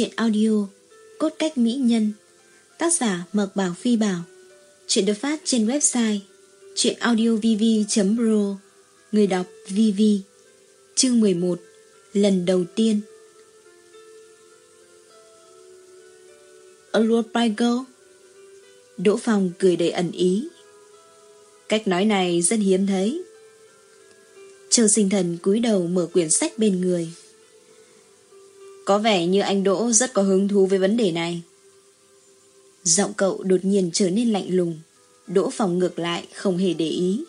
Chuyện audio, Cốt cách mỹ nhân, Tác giả Mộc Bảo Phi Bảo. Chuyện được phát trên website Chuyện audiovv.pro Người đọc VV Chương 11 Lần đầu tiên. Allure by girl Đỗ Phong cười đầy ẩn ý. Cách nói này rất hiếm thấy. Châu sinh thần cúi đầu mở quyển sách bên người có vẻ như anh Đỗ rất có hứng thú với vấn đề này. Giọng cậu đột nhiên trở nên lạnh lùng. Đỗ phòng ngược lại, không hề để ý.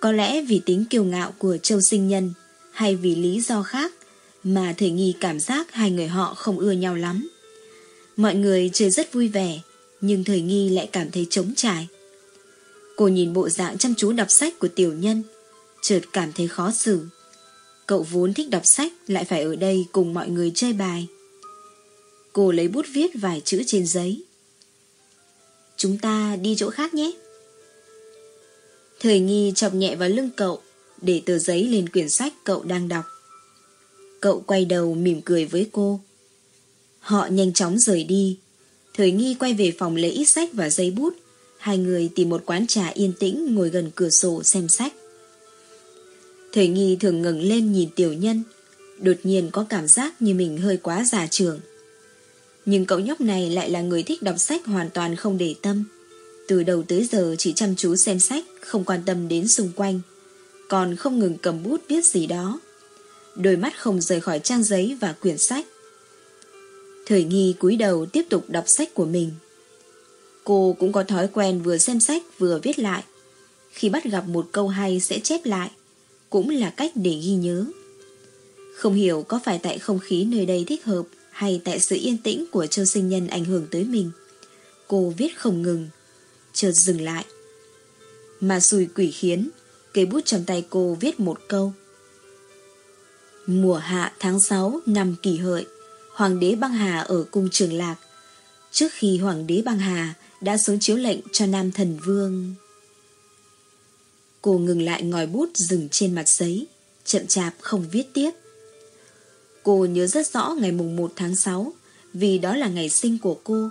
Có lẽ vì tính kiêu ngạo của Châu Sinh Nhân, hay vì lý do khác, mà thể Nghi cảm giác hai người họ không ưa nhau lắm. Mọi người chơi rất vui vẻ, nhưng Thời Nghi lại cảm thấy trống trải. Cô nhìn bộ dạng chăm chú đọc sách của tiểu nhân, chợt cảm thấy khó xử. Cậu vốn thích đọc sách, lại phải ở đây cùng mọi người chơi bài. Cô lấy bút viết vài chữ trên giấy. Chúng ta đi chỗ khác nhé. Thời nghi chọc nhẹ vào lưng cậu, để tờ giấy lên quyển sách cậu đang đọc. Cậu quay đầu mỉm cười với cô. Họ nhanh chóng rời đi. Thời nghi quay về phòng lấy ít sách và giấy bút. Hai người tìm một quán trà yên tĩnh, ngồi gần cửa sổ xem sách. Thời nghi thường ngừng lên nhìn tiểu nhân, Đột nhiên có cảm giác như mình hơi quá già trường. Nhưng cậu nhóc này lại là người thích đọc sách hoàn toàn không để tâm. Từ đầu tới giờ chỉ chăm chú xem sách, Không quan tâm đến xung quanh, Còn không ngừng cầm bút viết gì đó. Đôi mắt không rời khỏi trang giấy và quyển sách. Thời nghi cúi đầu tiếp tục đọc sách của mình. Cô cũng có thói quen vừa xem sách vừa viết lại. Khi bắt gặp một câu hay sẽ chép lại cũng là cách để ghi nhớ. Không hiểu có phải tại không khí nơi đây thích hợp hay tại sự yên tĩnh của châu sinh nhân ảnh hưởng tới mình. Cô viết không ngừng, chợt dừng lại. Mà xùi quỷ khiến, cây bút trong tay cô viết một câu. Mùa hạ tháng 6 năm kỷ hợi, Hoàng đế băng hà ở cung trường lạc. Trước khi Hoàng đế băng hà đã xuống chiếu lệnh cho Nam Thần Vương... Cô ngừng lại ngòi bút dừng trên mặt giấy, chậm chạp không viết tiếp. Cô nhớ rất rõ ngày mùng 1 tháng 6, vì đó là ngày sinh của cô.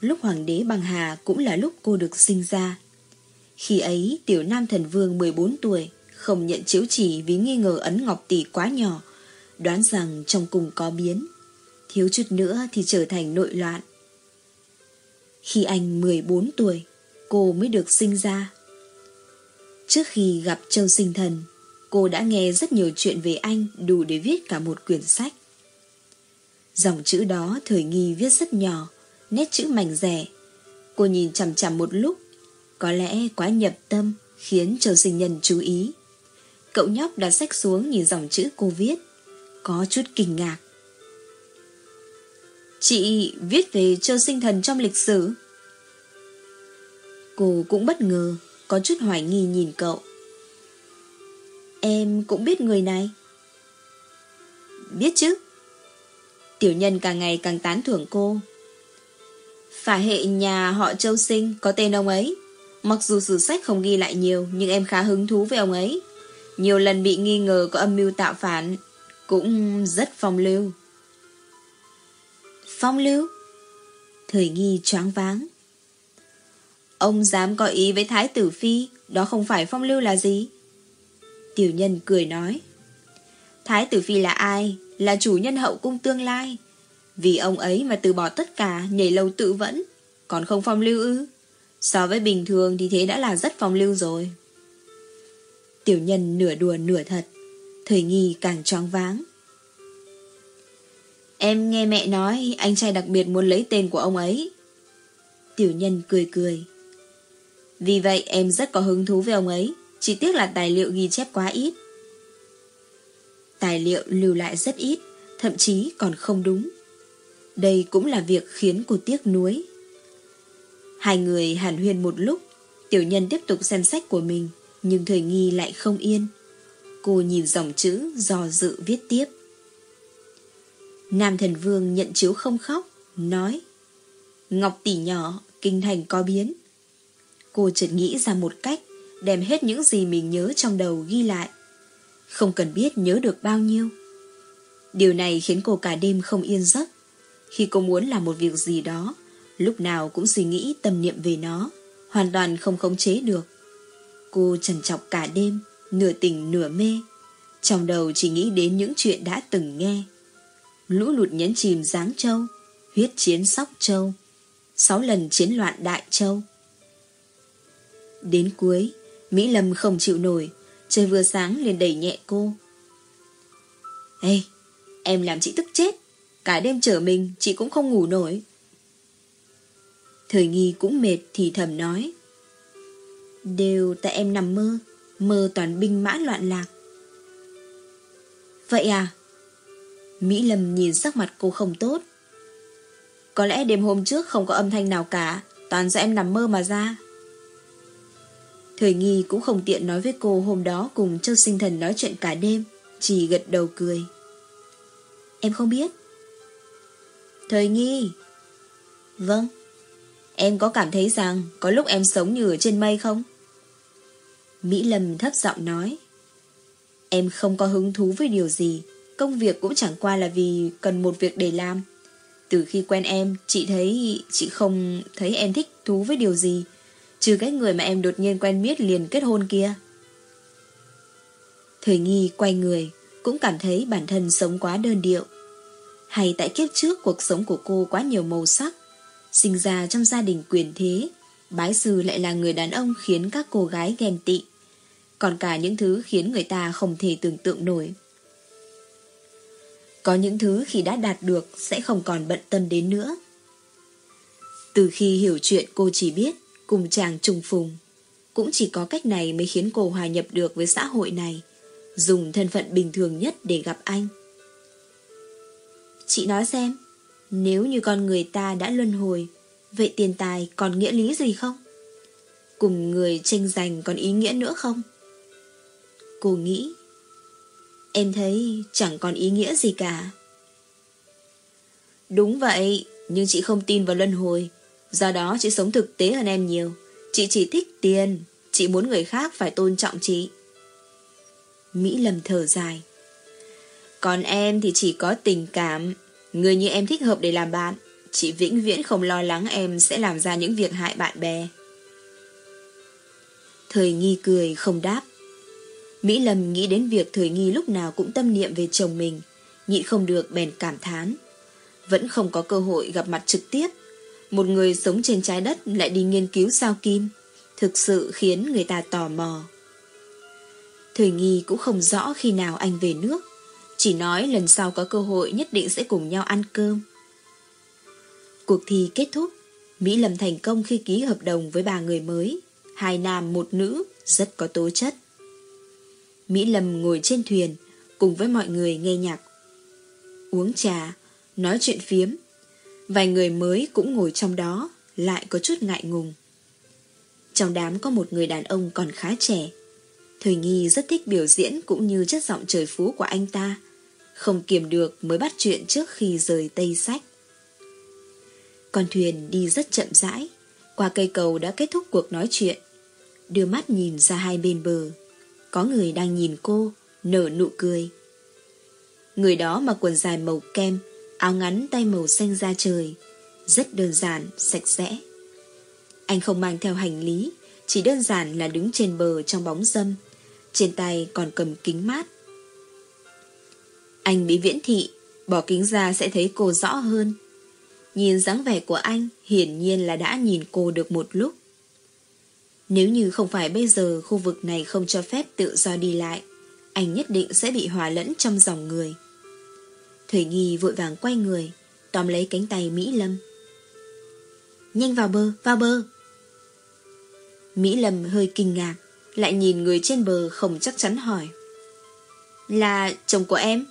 Lúc Hoàng đế Bằng Hà cũng là lúc cô được sinh ra. Khi ấy, tiểu nam thần vương 14 tuổi, không nhận chiếu chỉ vì nghi ngờ ấn ngọc tỷ quá nhỏ, đoán rằng trong cùng có biến. Thiếu chút nữa thì trở thành nội loạn. Khi anh 14 tuổi, cô mới được sinh ra. Trước khi gặp Châu Sinh Thần, cô đã nghe rất nhiều chuyện về anh đủ để viết cả một quyển sách. Dòng chữ đó thời nghi viết rất nhỏ, nét chữ mảnh rẻ. Cô nhìn chằm chằm một lúc, có lẽ quá nhập tâm khiến Châu Sinh Nhân chú ý. Cậu nhóc đặt sách xuống nhìn dòng chữ cô viết, có chút kinh ngạc. Chị viết về Châu Sinh Thần trong lịch sử. Cô cũng bất ngờ có chút hoài nghi nhìn cậu. Em cũng biết người này. Biết chứ. Tiểu nhân càng ngày càng tán thưởng cô. Phải hệ nhà họ Châu Sinh có tên ông ấy. Mặc dù sử sách không ghi lại nhiều, nhưng em khá hứng thú với ông ấy. Nhiều lần bị nghi ngờ có âm mưu tạo phản, cũng rất phong lưu. Phong lưu? Thời nghi choáng váng. Ông dám có ý với Thái tử Phi, đó không phải phong lưu là gì? Tiểu nhân cười nói. Thái tử Phi là ai? Là chủ nhân hậu cung tương lai. Vì ông ấy mà từ bỏ tất cả, nhảy lâu tự vẫn. Còn không phong lưu ư? So với bình thường thì thế đã là rất phong lưu rồi. Tiểu nhân nửa đùa nửa thật. Thời nghi càng choáng váng. Em nghe mẹ nói anh trai đặc biệt muốn lấy tên của ông ấy. Tiểu nhân cười cười. Vì vậy, em rất có hứng thú với ông ấy. Chỉ tiếc là tài liệu ghi chép quá ít. Tài liệu lưu lại rất ít, Thậm chí còn không đúng. Đây cũng là việc khiến cô tiếc nuối. Hai người hàn huyên một lúc, Tiểu nhân tiếp tục xem sách của mình, Nhưng thời nghi lại không yên. Cô nhìn dòng chữ do dự viết tiếp. Nam thần vương nhận chiếu không khóc, Nói, Ngọc tỷ nhỏ, Kinh thành có biến. Cô chợt nghĩ ra một cách đem hết những gì mình nhớ trong đầu ghi lại. Không cần biết nhớ được bao nhiêu. Điều này khiến cô cả đêm không yên giấc. Khi cô muốn làm một việc gì đó, lúc nào cũng suy nghĩ tâm niệm về nó, hoàn toàn không khống chế được. Cô trần trọc cả đêm, nửa tỉnh nửa mê, trong đầu chỉ nghĩ đến những chuyện đã từng nghe. Lũ lụt nhấn chìm Giáng Châu, huyết chiến Sóc Châu, sáu lần chiến loạn Đại Châu. Đến cuối, Mỹ Lâm không chịu nổi, trời vừa sáng liền đẩy nhẹ cô. Ê, em làm chị tức chết, cả đêm chở mình chị cũng không ngủ nổi. Thời nghi cũng mệt thì thầm nói. Đều tại em nằm mơ, mơ toàn binh mã loạn lạc. Vậy à? Mỹ Lâm nhìn sắc mặt cô không tốt. Có lẽ đêm hôm trước không có âm thanh nào cả, toàn do em nằm mơ mà ra. Thời nghi cũng không tiện nói với cô hôm đó cùng Châu Sinh Thần nói chuyện cả đêm, chỉ gật đầu cười. Em không biết. Thời nghi. Vâng. Em có cảm thấy rằng có lúc em sống như ở trên mây không? Mỹ Lâm thấp giọng nói. Em không có hứng thú với điều gì, công việc cũng chẳng qua là vì cần một việc để làm. Từ khi quen em, chị thấy chị không thấy em thích thú với điều gì, trừ cái người mà em đột nhiên quen biết liền kết hôn kia. Thời nghi quay người, cũng cảm thấy bản thân sống quá đơn điệu. Hay tại kiếp trước cuộc sống của cô quá nhiều màu sắc, sinh ra trong gia đình quyền thế, bái sư lại là người đàn ông khiến các cô gái ghen tị, còn cả những thứ khiến người ta không thể tưởng tượng nổi. Có những thứ khi đã đạt được sẽ không còn bận tâm đến nữa. Từ khi hiểu chuyện cô chỉ biết cùng chàng trùng phùng. Cũng chỉ có cách này mới khiến cô hòa nhập được với xã hội này, dùng thân phận bình thường nhất để gặp anh. Chị nói xem, nếu như con người ta đã luân hồi, vậy tiền tài còn nghĩa lý gì không? Cùng người tranh giành còn ý nghĩa nữa không? Cô nghĩ, em thấy chẳng còn ý nghĩa gì cả. Đúng vậy, nhưng chị không tin vào luân hồi, Do đó chị sống thực tế hơn em nhiều. Chị chỉ thích tiền. Chị muốn người khác phải tôn trọng chị. Mỹ Lâm thở dài. Còn em thì chỉ có tình cảm. Người như em thích hợp để làm bạn. Chị vĩnh viễn không lo lắng em sẽ làm ra những việc hại bạn bè. Thời nghi cười không đáp. Mỹ Lâm nghĩ đến việc thời nghi lúc nào cũng tâm niệm về chồng mình. Nhịn không được bèn cảm thán. Vẫn không có cơ hội gặp mặt trực tiếp một người sống trên trái đất lại đi nghiên cứu sao kim, thực sự khiến người ta tò mò. Thời nghi cũng không rõ khi nào anh về nước, chỉ nói lần sau có cơ hội nhất định sẽ cùng nhau ăn cơm. Cuộc thi kết thúc, Mỹ Lâm thành công khi ký hợp đồng với ba người mới, hai nam một nữ, rất có tố chất. Mỹ Lâm ngồi trên thuyền, cùng với mọi người nghe nhạc, uống trà, nói chuyện phiếm, Vài người mới cũng ngồi trong đó, Lại có chút ngại ngùng. Trong đám có một người đàn ông còn khá trẻ. Thời nghi rất thích biểu diễn Cũng như chất giọng trời phú của anh ta. Không kiềm được mới bắt chuyện Trước khi rời Tây Sách. Con thuyền đi rất chậm rãi. Qua cây cầu đã kết thúc cuộc nói chuyện. Đưa mắt nhìn ra hai bên bờ. Có người đang nhìn cô, Nở nụ cười. Người đó mặc quần dài màu kem áo ngắn tay màu xanh da trời, rất đơn giản, sạch sẽ. Anh không mang theo hành lý, chỉ đơn giản là đứng trên bờ trong bóng dâm, trên tay còn cầm kính mát. Anh bị viễn thị, bỏ kính ra sẽ thấy cô rõ hơn. Nhìn dáng vẻ của anh, hiển nhiên là đã nhìn cô được một lúc. Nếu như không phải bây giờ khu vực này không cho phép tự do đi lại, anh nhất định sẽ bị hòa lẫn trong dòng người. Thủy Nghi vội vàng quay người, tóm lấy cánh tay Mỹ Lâm. Nhanh vào bờ, vào bờ. Mỹ Lâm hơi kinh ngạc, lại nhìn người trên bờ không chắc chắn hỏi. Là chồng của em?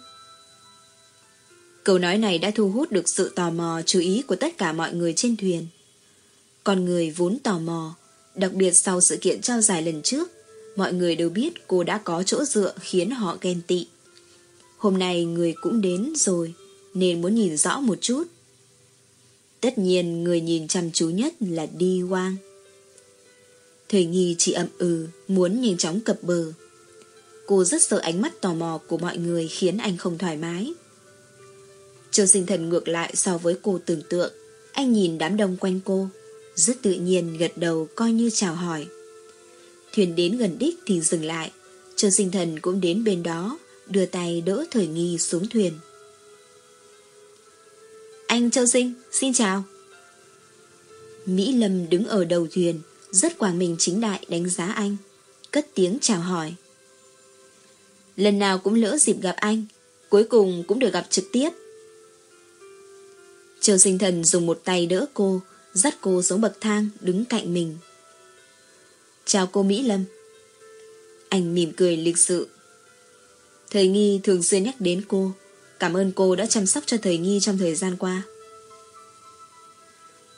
Câu nói này đã thu hút được sự tò mò chú ý của tất cả mọi người trên thuyền. Con người vốn tò mò, đặc biệt sau sự kiện trao giải lần trước, mọi người đều biết cô đã có chỗ dựa khiến họ ghen tị. Hôm nay người cũng đến rồi Nên muốn nhìn rõ một chút Tất nhiên người nhìn chăm chú nhất là Đi Quang Thời nghi chỉ ậm ừ Muốn nhanh chóng cập bờ Cô rất sợ ánh mắt tò mò của mọi người Khiến anh không thoải mái Châu sinh thần ngược lại so với cô tưởng tượng. Anh nhìn đám đông quanh cô, rất tự nhiên gật đầu coi như chào hỏi. Thuyền đến gần đích thì dừng lại. Châu sinh thần cũng đến bên đó, đưa tay đỡ thời nghi xuống thuyền. Anh Châu Sinh, xin chào. Mỹ Lâm đứng ở đầu thuyền, rất quảng mình chính đại đánh giá anh, cất tiếng chào hỏi. Lần nào cũng lỡ dịp gặp anh, cuối cùng cũng được gặp trực tiếp. Châu sinh thần dùng một tay đỡ cô, dắt cô xuống bậc thang, đứng cạnh mình. Chào cô Mỹ Lâm. Anh mỉm cười lịch sự. Thời nghi thường xuyên nhắc đến cô, cảm ơn cô đã chăm sóc cho thời nghi trong thời gian qua.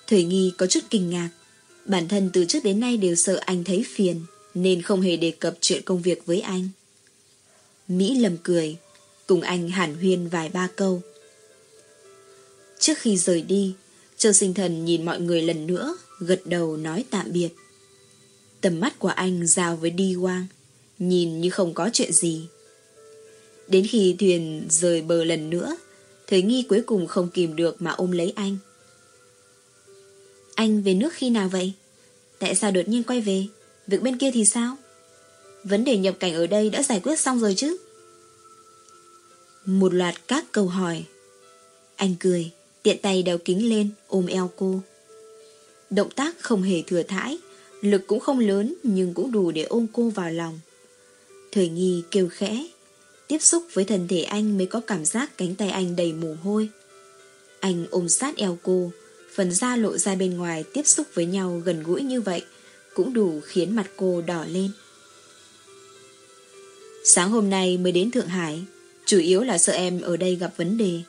Thời nghi có chút kinh ngạc, bản thân từ trước đến nay đều sợ anh thấy phiền, nên không hề đề cập chuyện công việc với anh. Mỹ lầm cười, cùng anh hàn huyên vài ba câu. Trước khi rời đi, Châu Sinh Thần nhìn mọi người lần nữa, gật đầu nói tạm biệt. Tầm mắt của anh giao với đi quang, nhìn như không có chuyện gì. Đến khi thuyền rời bờ lần nữa, Thời nghi cuối cùng không kìm được mà ôm lấy anh. Anh về nước khi nào vậy? Tại sao đột nhiên quay về? Việc bên kia thì sao? Vấn đề nhập cảnh ở đây đã giải quyết xong rồi chứ? Một loạt các câu hỏi. Anh cười, tiện tay đeo kính lên, ôm eo cô. Động tác không hề thừa thãi, lực cũng không lớn nhưng cũng đủ để ôm cô vào lòng. Thời nghi kêu khẽ, tiếp xúc với thân thể anh mới có cảm giác cánh tay anh đầy mồ hôi. Anh ôm sát eo cô, phần da lộ ra bên ngoài tiếp xúc với nhau gần gũi như vậy, cũng đủ khiến mặt cô đỏ lên. Sáng hôm nay mới đến Thượng Hải, chủ yếu là sợ em ở đây gặp vấn đề.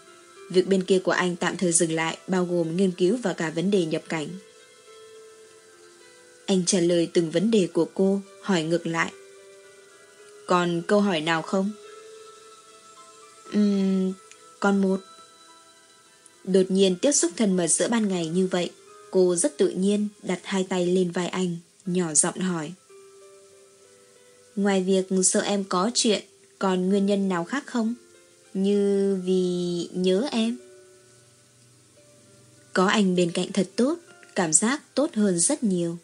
Việc bên kia của anh tạm thời dừng lại, bao gồm nghiên cứu và cả vấn đề nhập cảnh. Anh trả lời từng vấn đề của cô, hỏi ngược lại. Còn câu hỏi nào không? Ừm, còn một. Đột nhiên tiếp xúc thân mật giữa ban ngày như vậy, cô rất tự nhiên đặt hai tay lên vai anh, nhỏ giọng hỏi. Ngoài việc sợ em có chuyện, còn nguyên nhân nào khác không? Như vì nhớ em. Có anh bên cạnh thật tốt, cảm giác tốt hơn rất nhiều.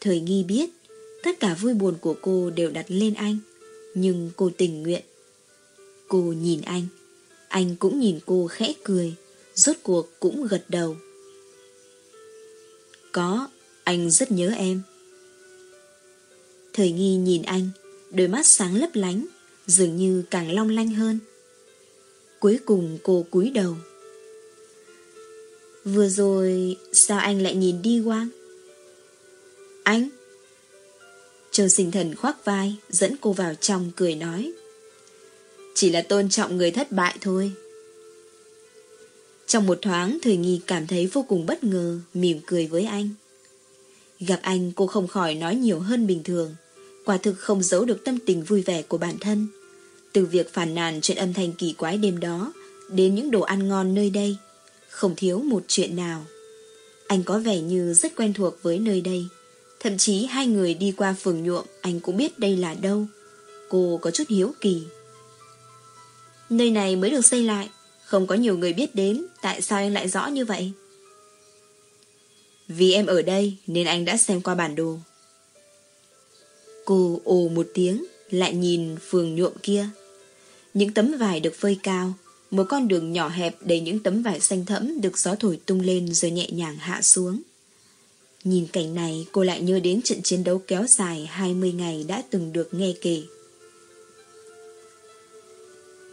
Thời nghi biết, tất cả vui buồn của cô đều đặt lên anh, nhưng cô tình nguyện. Cô nhìn anh, anh cũng nhìn cô khẽ cười rốt cuộc cũng gật đầu. Có, anh rất nhớ em. Thời nghi nhìn anh, đôi mắt sáng lấp lánh, dường như càng long lanh hơn. Cuối cùng cô cúi đầu. Vừa rồi, sao anh lại nhìn đi quang? Anh? Châu sinh thần khoác vai, dẫn cô vào trong cười nói. Chỉ là tôn trọng người thất bại thôi. Trong một thoáng, Thời Nghi cảm thấy vô cùng bất ngờ, Mỉm cười với anh. Gặp anh, cô không khỏi nói nhiều hơn bình thường. Quả thực không giấu được tâm tình vui vẻ của bản thân. Từ việc phản nàn chuyện âm thanh kỳ quái đêm đó, Đến những đồ ăn ngon nơi đây, Không thiếu một chuyện nào. Anh có vẻ như rất quen thuộc với nơi đây. Thậm chí hai người đi qua phường nhuộm, Anh cũng biết đây là đâu. Cô có chút hiếu kỳ. Nơi này mới được xây lại. Không có nhiều người biết đến, Tại sao anh lại rõ như vậy? Vì em ở đây Nên anh đã xem qua bản đồ. Cô ồ một tiếng, Lại nhìn phường nhuộm kia. Những tấm vải được phơi cao, Một con đường nhỏ hẹp đầy những tấm vải xanh thẫm Được gió thổi tung lên rồi nhẹ nhàng hạ xuống. Nhìn cảnh này, cô lại nhớ đến trận chiến đấu kéo dài 20 ngày đã từng được nghe kể.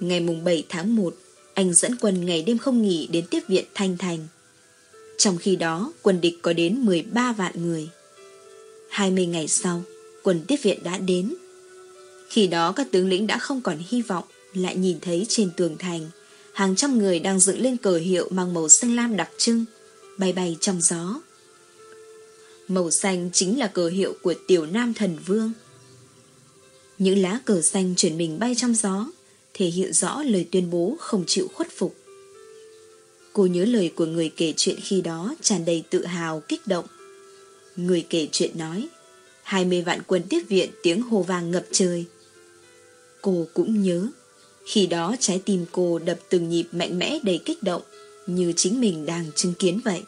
Ngày mùng 7 tháng 1 anh dẫn quân ngày đêm không nghỉ đến tiếp viện Thanh Thành. Trong khi đó, quân địch có đến 13 vạn người. 20 ngày sau, quân tiếp viện đã đến. Khi đó các tướng lĩnh đã không còn hy vọng, lại nhìn thấy trên tường thành, hàng trăm người đang dựng lên cờ hiệu mang màu xanh lam đặc trưng, bay bay trong gió. Màu xanh chính là cờ hiệu của tiểu nam thần vương. Những lá cờ xanh chuyển mình bay trong gió, thể hiện rõ lời tuyên bố không chịu khuất phục. Cô nhớ lời của người kể chuyện khi đó tràn đầy tự hào, kích động. Người kể chuyện nói, 20 vạn quân tiếp viện tiếng hồ vàng ngập trời. Cô cũng nhớ, Khi đó trái tim cô đập từng nhịp mạnh mẽ đầy kích động, như chính mình đang chứng kiến vậy.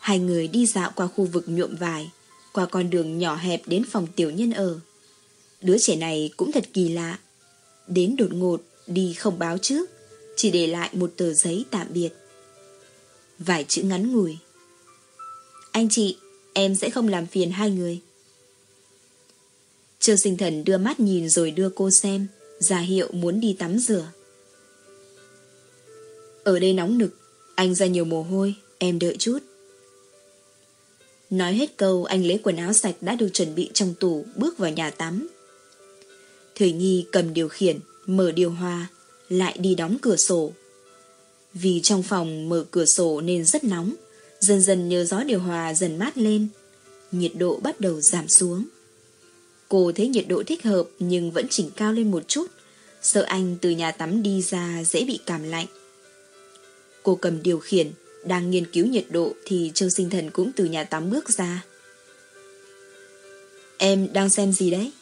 Hai người đi dạo qua khu vực nhuộm vải, qua con đường nhỏ hẹp đến phòng tiểu nhân ở. Đứa trẻ này cũng thật kỳ lạ. Đến đột ngột, đi không báo trước, chỉ để lại một tờ giấy tạm biệt. Vài chữ ngắn ngủi. Anh chị, em sẽ không làm phiền hai người. Trương sinh thần đưa mắt nhìn rồi đưa cô xem, ra hiệu muốn đi tắm rửa. Ở đây nóng nực, anh ra nhiều mồ hôi, em đợi chút. Nói hết câu anh lấy quần áo sạch đã được chuẩn bị trong tủ bước vào nhà tắm. Thời Nhi cầm điều khiển, mở điều hòa, lại đi đóng cửa sổ. Vì trong phòng mở cửa sổ nên rất nóng, dần dần nhờ gió điều hòa dần mát lên, nhiệt độ bắt đầu giảm xuống. Cô thấy nhiệt độ thích hợp nhưng vẫn chỉnh cao lên một chút, sợ anh từ nhà tắm đi ra dễ bị cảm lạnh. Cô cầm điều khiển, đang nghiên cứu nhiệt độ thì Trương Sinh Thần cũng từ nhà tắm bước ra. Em đang xem gì đấy?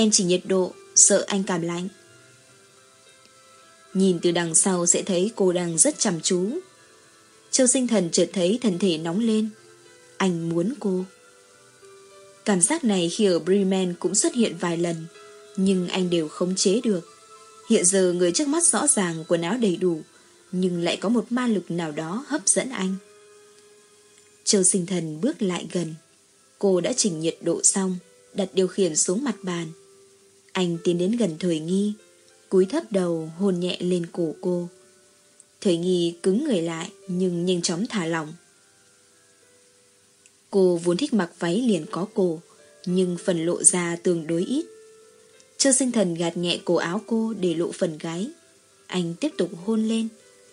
Em chỉ nhiệt độ, sợ anh cảm lạnh. Nhìn từ đằng sau sẽ thấy cô đang rất chăm chú. Châu sinh thần chợt thấy thân thể nóng lên. Anh muốn cô. Cảm giác này khi ở Bremen cũng xuất hiện vài lần, nhưng anh đều khống chế được. Hiện giờ người trước mắt rõ ràng quần áo đầy đủ, nhưng lại có một ma lực nào đó hấp dẫn anh. Châu sinh thần bước lại gần. Cô đã chỉnh nhiệt độ xong, đặt điều khiển xuống mặt bàn. Anh tiến đến gần Thời Nghi, cúi thấp đầu hôn nhẹ lên cổ cô. Thời Nghi cứng người lại nhưng nhanh chóng thả lỏng. Cô vốn thích mặc váy liền có cổ, nhưng phần lộ ra tương đối ít. Châu sinh thần gạt nhẹ cổ áo cô để lộ phần gáy. Anh tiếp tục hôn lên,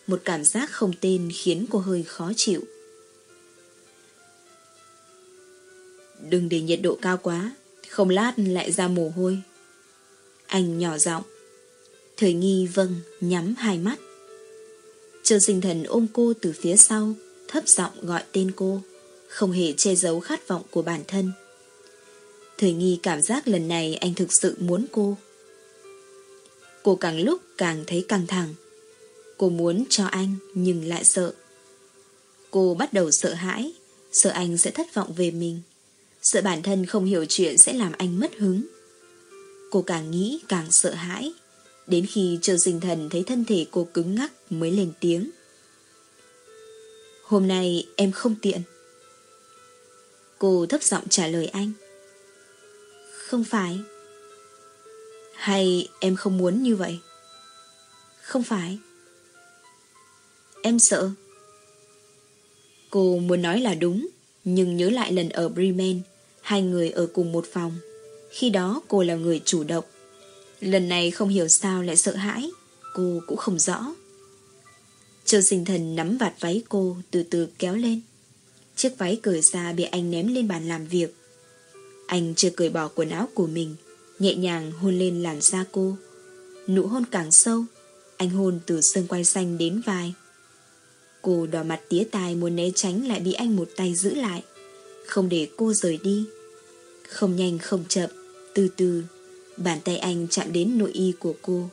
một cảm giác không tên khiến cô hơi khó chịu. Đừng để nhiệt độ cao quá, không lát lại ra mồ hôi. Anh nhỏ giọng. Thời nghi vâng, nhắm hai mắt. Trương sinh thần ôm cô từ phía sau, thấp giọng gọi tên cô, không hề che giấu khát vọng của bản thân. Thời nghi cảm giác lần này anh thực sự muốn cô. Cô càng lúc càng thấy căng thẳng. Cô muốn cho anh nhưng lại sợ. Cô bắt đầu sợ hãi, sợ anh sẽ thất vọng về mình, sợ bản thân không hiểu chuyện sẽ làm anh mất hứng. Cô càng nghĩ càng sợ hãi, đến khi chờ sinh thần thấy thân thể cô cứng ngắc mới lên tiếng. Hôm nay em không tiện. Cô thấp giọng trả lời anh. Không phải. Hay em không muốn như vậy? Không phải. Em sợ. Cô muốn nói là đúng, nhưng nhớ lại lần ở Bremen, hai người ở cùng một phòng. Khi đó cô là người chủ động. Lần này không hiểu sao lại sợ hãi, cô cũng không rõ. Châu sinh thần nắm vạt váy cô từ từ kéo lên. Chiếc váy cởi ra bị anh ném lên bàn làm việc. Anh chưa cởi bỏ quần áo của mình, nhẹ nhàng hôn lên làn da cô. Nụ hôn càng sâu, anh hôn từ xương quai xanh đến vai. Cô đỏ mặt tía tai muốn né tránh lại bị anh một tay giữ lại, không để cô rời đi. Không nhanh không chậm, từ từ, bàn tay anh chạm đến nội y của cô.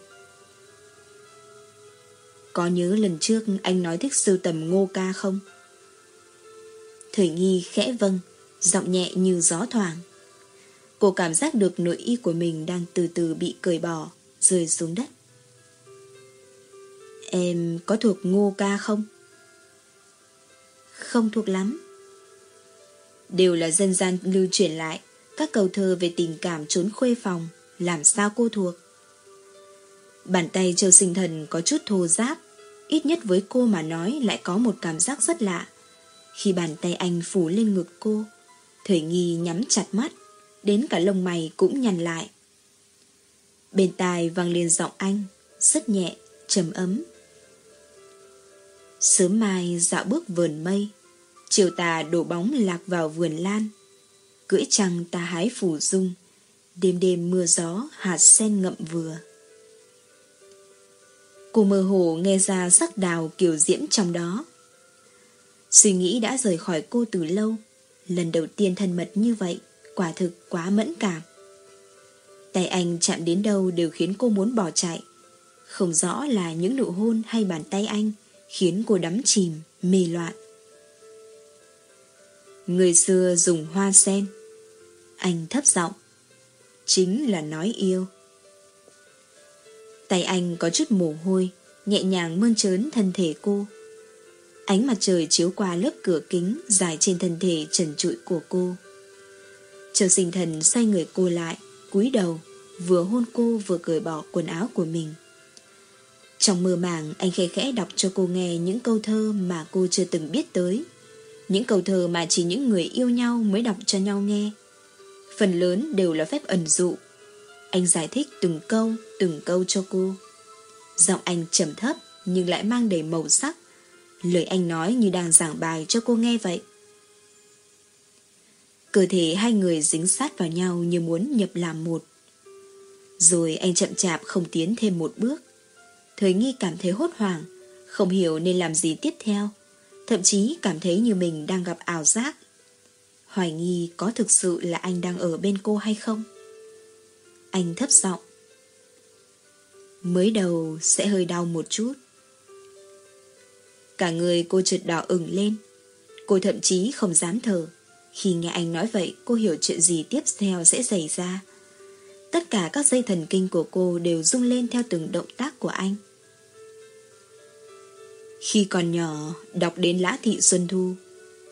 Có nhớ lần trước anh nói thích sưu tầm ngô ca không? Thời nghi khẽ vâng, giọng nhẹ như gió thoảng. Cô cảm giác được nội y của mình đang từ từ bị cởi bỏ, rơi xuống đất. Em có thuộc ngô ca không? Không thuộc lắm. Đều là dân gian lưu truyền lại các câu thơ về tình cảm trốn khuê phòng, làm sao cô thuộc. Bàn tay Châu Sinh Thần có chút thô ráp ít nhất với cô mà nói lại có một cảm giác rất lạ. Khi bàn tay anh phủ lên ngực cô, Thời nghi nhắm chặt mắt, đến cả lông mày cũng nhằn lại. Bên tai vang lên giọng anh, rất nhẹ, trầm ấm. Sớm mai dạo bước vườn mây, chiều tà đổ bóng lạc vào vườn lan. Cưỡi trăng ta hái phủ dung, đêm đêm mưa gió hạt sen ngậm vừa. Cô mơ hồ nghe ra sắc đào kiểu diễm trong đó. Suy nghĩ đã rời khỏi cô từ lâu, lần đầu tiên thân mật như vậy, quả thực quá mẫn cảm. Tay anh chạm đến đâu đều khiến cô muốn bỏ chạy. Không rõ là những nụ hôn hay bàn tay anh khiến cô đắm chìm, mê loạn. Người xưa dùng hoa sen. Anh thấp giọng. Chính là nói yêu. Tay anh có chút mồ hôi, nhẹ nhàng mơn trớn thân thể cô. Ánh mặt trời chiếu qua lớp cửa kính dài trên thân thể trần trụi của cô. Châu sinh thần xoay người cô lại, cúi đầu, vừa hôn cô vừa cởi bỏ quần áo của mình. Trong mơ màng anh khẽ khẽ đọc cho cô nghe những câu thơ mà cô chưa từng biết tới. Những câu thơ mà chỉ những người yêu nhau mới đọc cho nhau nghe. Phần lớn đều là phép ẩn dụ. Anh giải thích từng câu, từng câu cho cô. Giọng anh trầm thấp nhưng lại mang đầy màu sắc. Lời anh nói như đang giảng bài cho cô nghe vậy. Cơ thể hai người dính sát vào nhau như muốn nhập làm một. Rồi anh chậm chạp không tiến thêm một bước. Thời nghi cảm thấy hốt hoảng, không hiểu nên làm gì tiếp theo. Thậm chí cảm thấy như mình đang gặp ảo giác. Hoài nghi có thực sự là anh đang ở bên cô hay không? Anh thấp giọng. Mới đầu sẽ hơi đau một chút. Cả người cô trượt đỏ ửng lên. Cô thậm chí không dám thở. Khi nghe anh nói vậy, cô hiểu chuyện gì tiếp theo sẽ xảy ra. Tất cả các dây thần kinh của cô đều rung lên theo từng động tác của anh. Khi còn nhỏ, đọc đến Lã Thị Xuân Thu,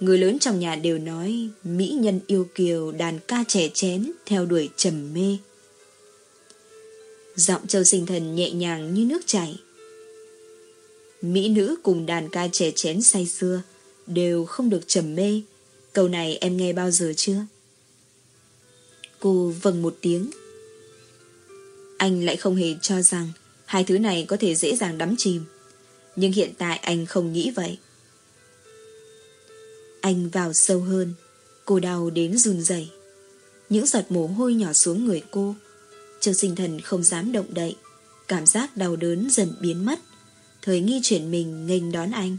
người lớn trong nhà đều nói mỹ nhân yêu kiều đàn ca trẻ chén theo đuổi trầm mê. Giọng châu sinh thần nhẹ nhàng như nước chảy. Mỹ nữ cùng đàn ca trẻ chén say xưa đều không được trầm mê. Câu này em nghe bao giờ chưa? Cô vâng một tiếng. Anh lại không hề cho rằng hai thứ này có thể dễ dàng đắm chìm. Nhưng hiện tại anh không nghĩ vậy. Anh vào sâu hơn, cô đau đến run rẩy. Những giọt mồ hôi nhỏ xuống người cô. Châu sinh thần không dám động đậy, cảm giác đau đớn dần biến mất. Thời nghi chuyển mình nghênh đón anh.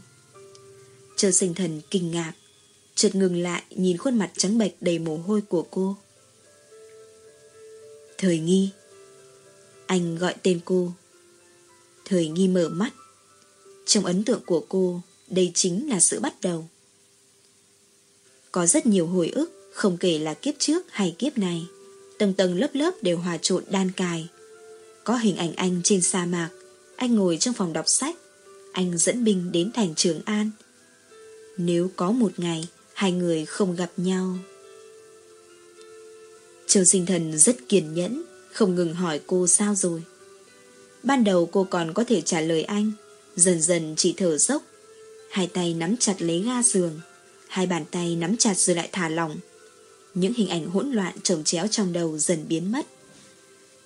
Châu sinh thần kinh ngạc, chợt ngừng lại nhìn khuôn mặt trắng bệch đầy mồ hôi của cô. Thời nghi. Anh gọi tên cô. Thời nghi mở mắt. Trong ấn tượng của cô, đây chính là sự bắt đầu. Có rất nhiều hồi ức, không kể là kiếp trước hay kiếp này. Tầng tầng lớp lớp đều hòa trộn đan cài. Có hình ảnh anh trên sa mạc, anh ngồi trong phòng đọc sách, anh dẫn binh đến thành Trường An. Nếu có một ngày, hai người không gặp nhau. Châu sinh thần rất kiên nhẫn, không ngừng hỏi cô sao rồi. Ban đầu cô còn có thể trả lời anh, dần dần chỉ thở dốc. Hai tay nắm chặt lấy ga giường, hai bàn tay nắm chặt rồi lại thả lỏng. Những hình ảnh hỗn loạn chồng chéo trong đầu dần biến mất.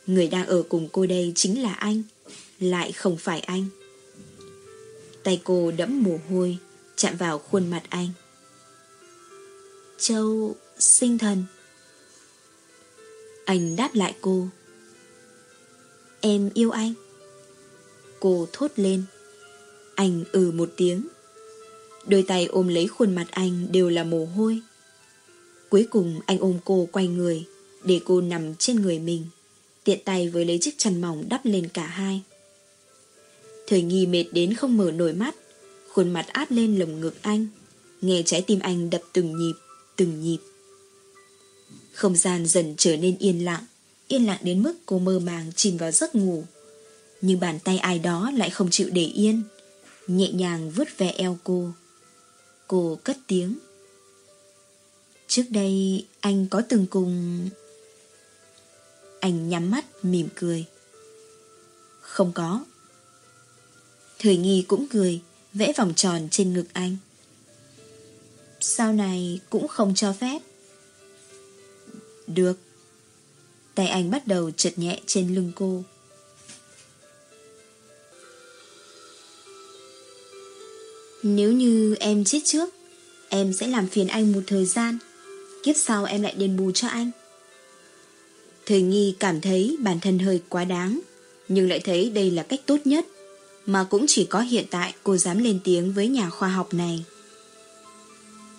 Người đang ở cùng cô đây chính là anh, lại không phải anh. Tay cô đẫm mồ hôi, chạm vào khuôn mặt anh. Châu, sinh thần. Anh đáp lại cô. Em yêu anh. Cô thốt lên. Anh ừ một tiếng. Đôi tay ôm lấy khuôn mặt anh đều là mồ hôi. Cuối cùng anh ôm cô quay người, để cô nằm trên người mình, tiện tay với lấy chiếc chăn mỏng đắp lên cả hai. Thời nghi mệt đến không mở nổi mắt, khuôn mặt áp lên lồng ngực anh, nghe trái tim anh đập từng nhịp, từng nhịp. Không gian dần trở nên yên lặng, yên lặng đến mức cô mơ màng chìm vào giấc ngủ. Nhưng bàn tay ai đó lại không chịu để yên, nhẹ nhàng vứt ve eo cô. Cô cất tiếng. Trước đây anh có từng cùng... Anh nhắm mắt mỉm cười. Không có. Thời nghi cũng cười, vẽ vòng tròn trên ngực anh. Sau này cũng không cho phép. Được. Tay anh bắt đầu trượt nhẹ trên lưng cô. Nếu như em chết trước, em sẽ làm phiền anh một thời gian. Kiếp sau em lại đền bù cho anh. Thời nghi cảm thấy bản thân hơi quá đáng, nhưng lại thấy đây là cách tốt nhất, mà cũng chỉ có hiện tại cô dám lên tiếng với nhà khoa học này.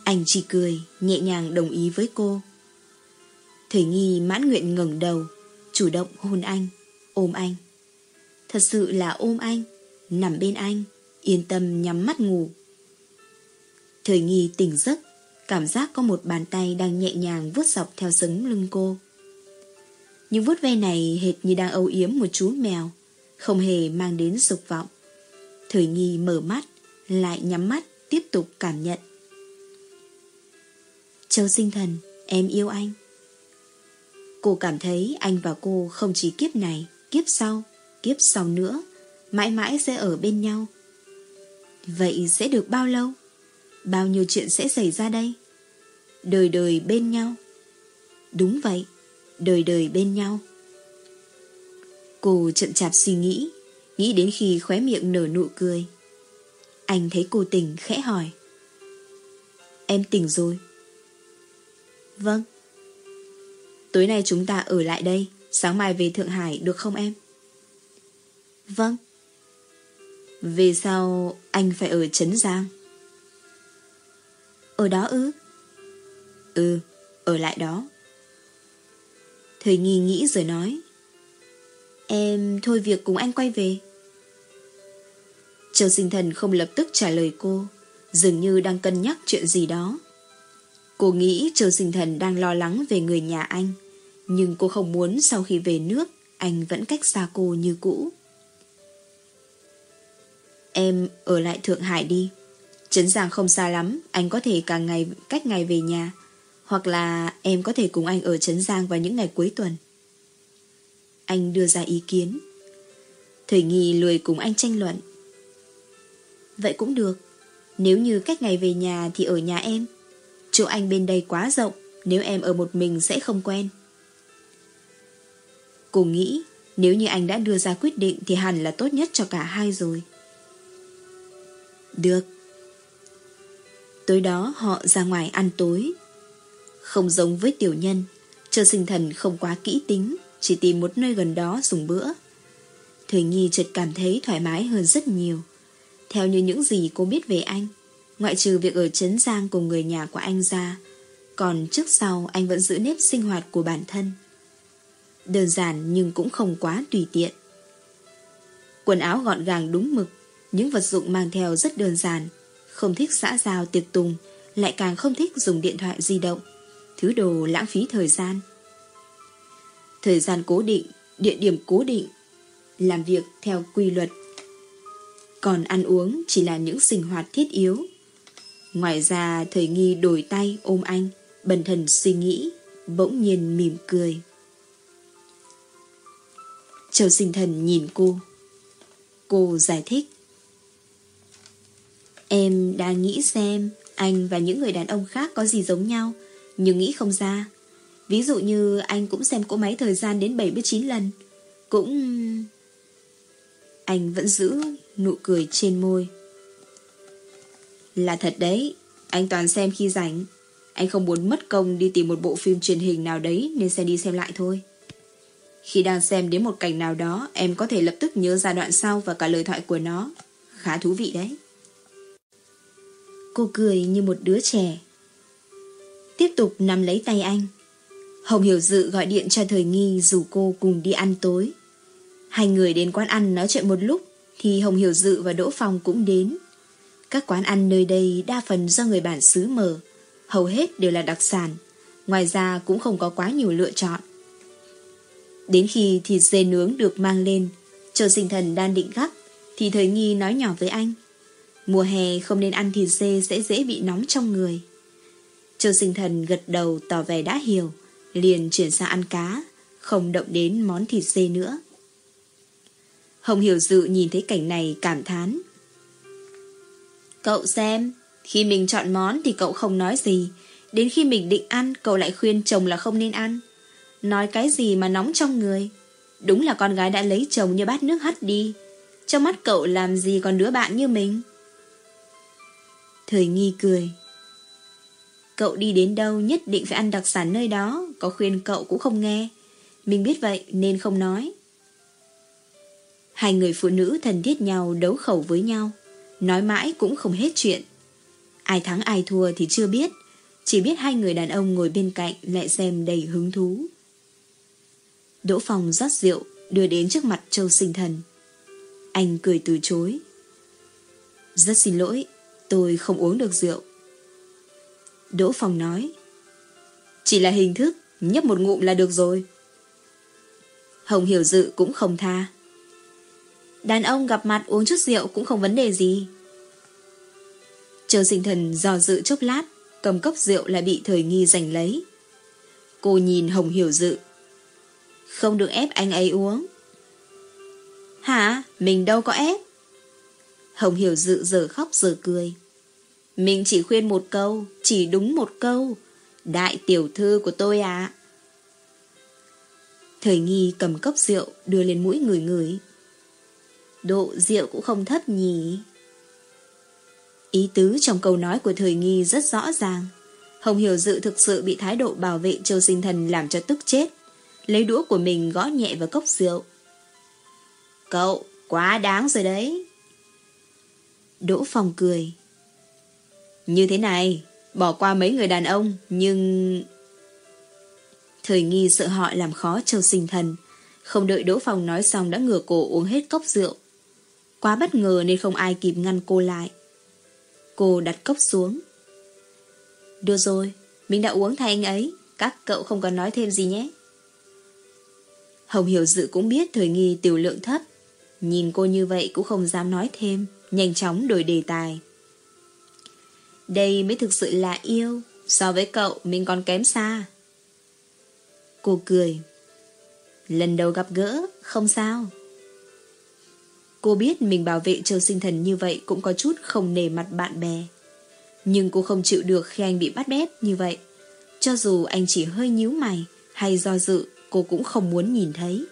Anh chỉ cười, nhẹ nhàng đồng ý với cô. Thời nghi mãn nguyện ngẩng đầu, chủ động hôn anh, ôm anh. Thật sự là ôm anh, nằm bên anh, yên tâm nhắm mắt ngủ. Thời nghi tỉnh giấc, cảm giác có một bàn tay đang nhẹ nhàng vuốt dọc theo sống lưng cô. Những vuốt ve này hệt như đang âu yếm một chú mèo, không hề mang đến dục vọng. Thời nghi mở mắt, lại nhắm mắt, tiếp tục cảm nhận. Châu sinh thần, em yêu anh. Cô cảm thấy anh và cô không chỉ kiếp này, kiếp sau, kiếp sau nữa, mãi mãi sẽ ở bên nhau. Vậy sẽ được bao lâu? Bao nhiêu chuyện sẽ xảy ra đây? Đời đời bên nhau. Đúng vậy, đời đời bên nhau. Cô chậm chạp suy nghĩ, nghĩ đến khi khóe miệng nở nụ cười. Anh thấy cô tỉnh khẽ hỏi. Em tỉnh rồi. Vâng. Tối nay chúng ta ở lại đây, sáng mai về Thượng Hải được không em? Vâng. Về sau anh phải ở Trấn Giang? Ở đó ư? Ừ, ở lại đó. Thời nghi nghĩ rồi nói. Em thôi việc cùng anh quay về. Châu sinh thần không lập tức trả lời cô, dường như đang cân nhắc chuyện gì đó. Cô nghĩ Châu sinh thần đang lo lắng về người nhà anh, nhưng cô không muốn sau khi về nước, anh vẫn cách xa cô như cũ. Em ở lại Thượng Hải đi. Trấn Giang không xa lắm, anh có thể càng ngày cách ngày về nhà. Hoặc là em có thể cùng anh ở Trấn Giang vào những ngày cuối tuần. Anh đưa ra ý kiến. Thời nghi lười cùng anh tranh luận. Vậy cũng được. Nếu như cách ngày về nhà thì ở nhà em. Chỗ anh bên đây quá rộng, nếu em ở một mình sẽ không quen. Cô nghĩ nếu như anh đã đưa ra quyết định thì hẳn là tốt nhất cho cả hai rồi. Được. Tối đó họ ra ngoài ăn tối. Không giống với tiểu nhân, chờ sinh thần không quá kỹ tính, chỉ tìm một nơi gần đó dùng bữa. Thời nghi chợt cảm thấy thoải mái hơn rất nhiều. Theo như những gì cô biết về anh, ngoại trừ việc ở Trấn Giang cùng người nhà của anh ra, còn trước sau anh vẫn giữ nếp sinh hoạt của bản thân. Đơn giản nhưng cũng không quá tùy tiện. Quần áo gọn gàng đúng mực, những vật dụng mang theo rất đơn giản, không thích xã giao tiệc tùng, lại càng không thích dùng điện thoại di động, thứ đồ lãng phí thời gian. Thời gian cố định, địa điểm cố định, làm việc theo quy luật. Còn ăn uống chỉ là những sinh hoạt thiết yếu. Ngoài ra thời nghi đổi tay ôm anh, bần thần suy nghĩ, bỗng nhiên mỉm cười. Châu sinh thần nhìn cô. Cô giải thích. Em đang nghĩ xem anh và những người đàn ông khác có gì giống nhau, nhưng nghĩ không ra. Ví dụ như anh cũng xem cỗ máy thời gian đến 79 lần. Cũng... Anh vẫn giữ nụ cười trên môi. Là thật đấy, anh toàn xem khi rảnh. Anh không muốn mất công đi tìm một bộ phim truyền hình nào đấy nên sẽ đi xem lại thôi. Khi đang xem đến một cảnh nào đó, em có thể lập tức nhớ ra đoạn sau và cả lời thoại của nó. Khá thú vị đấy. Cô cười như một đứa trẻ. Tiếp tục nắm lấy tay anh. Hồng Hiểu Dự gọi điện cho Thời Nghi rủ cô cùng đi ăn tối. Hai người đến quán ăn nói chuyện một lúc thì Hồng Hiểu Dự và Đỗ Phong cũng đến. Các quán ăn nơi đây đa phần do người bản xứ mở, hầu hết đều là đặc sản, ngoài ra cũng không có quá nhiều lựa chọn. Đến khi thịt dê nướng được mang lên, chờ sinh thần đang định gắp, thì Thời Nghi nói nhỏ với anh. Mùa hè không nên ăn thịt dê sẽ dễ bị nóng trong người. Châu sinh thần gật đầu tỏ vẻ đã hiểu, liền chuyển sang ăn cá, không động đến món thịt dê nữa. Hồng Hiểu Dự nhìn thấy cảnh này cảm thán. Cậu xem, khi mình chọn món thì cậu không nói gì, đến khi mình định ăn cậu lại khuyên chồng là không nên ăn. Nói cái gì mà nóng trong người. Đúng là con gái đã lấy chồng như bát nước hắt đi. Trong mắt cậu làm gì còn đứa bạn như mình. Thời nghi cười. Cậu đi đến đâu nhất định phải ăn đặc sản nơi đó, có khuyên cậu cũng không nghe. Mình biết vậy nên không nói. Hai người phụ nữ thân thiết nhau đấu khẩu với nhau, nói mãi cũng không hết chuyện. Ai thắng ai thua thì chưa biết, chỉ biết hai người đàn ông ngồi bên cạnh lại xem đầy hứng thú. Đỗ Phong rót rượu đưa đến trước mặt Châu Sinh Thần. Anh cười từ chối. Rất xin lỗi, tôi không uống được rượu. Đỗ Phong nói. Chỉ là hình thức, nhấp một ngụm là được rồi. Hồng Hiểu Dự cũng không tha. Đàn ông gặp mặt uống chút rượu cũng không vấn đề gì. chờ sinh thần do dự chốc lát, cầm cốc rượu lại bị thời nghi giành lấy. Cô nhìn Hồng Hiểu Dự. Không được ép anh ấy uống. Hả? Mình đâu có ép. Hồng Hiểu Dự giờ khóc giờ cười. Mình chỉ khuyên một câu, chỉ đúng một câu. Đại tiểu thư của tôi à. Thời nghi cầm cốc rượu đưa lên mũi người người. Độ rượu cũng không thấp nhỉ. Ý tứ trong câu nói của thời nghi rất rõ ràng. Hồng Hiểu Dự thực sự bị thái độ bảo vệ Châu Sinh Thần làm cho tức chết. Lấy đũa của mình gõ nhẹ vào cốc rượu. Cậu, quá đáng rồi đấy. Đỗ Phong cười. Như thế này, bỏ qua mấy người đàn ông, nhưng... Thời nghi sợ họ làm khó Châu Sinh Thần. Không đợi Đỗ Phong nói xong đã ngửa cổ uống hết cốc rượu. Quá bất ngờ nên không ai kịp ngăn cô lại. Cô đặt cốc xuống. Được rồi, mình đã uống thay anh ấy. Các cậu không cần nói thêm gì nhé. Hồng Hiểu Dự cũng biết thời nghi tiểu lượng thấp. Nhìn cô như vậy cũng không dám nói thêm. Nhanh chóng đổi đề tài. Đây mới thực sự là yêu. So với cậu mình còn kém xa. Cô cười. Lần đầu gặp gỡ, không sao. Cô biết mình bảo vệ Châu Sinh Thần như vậy cũng có chút không nề mặt bạn bè. Nhưng cô không chịu được khi anh bị bắt bép như vậy. Cho dù anh chỉ hơi nhíu mày hay do dự, cô cũng không muốn nhìn thấy.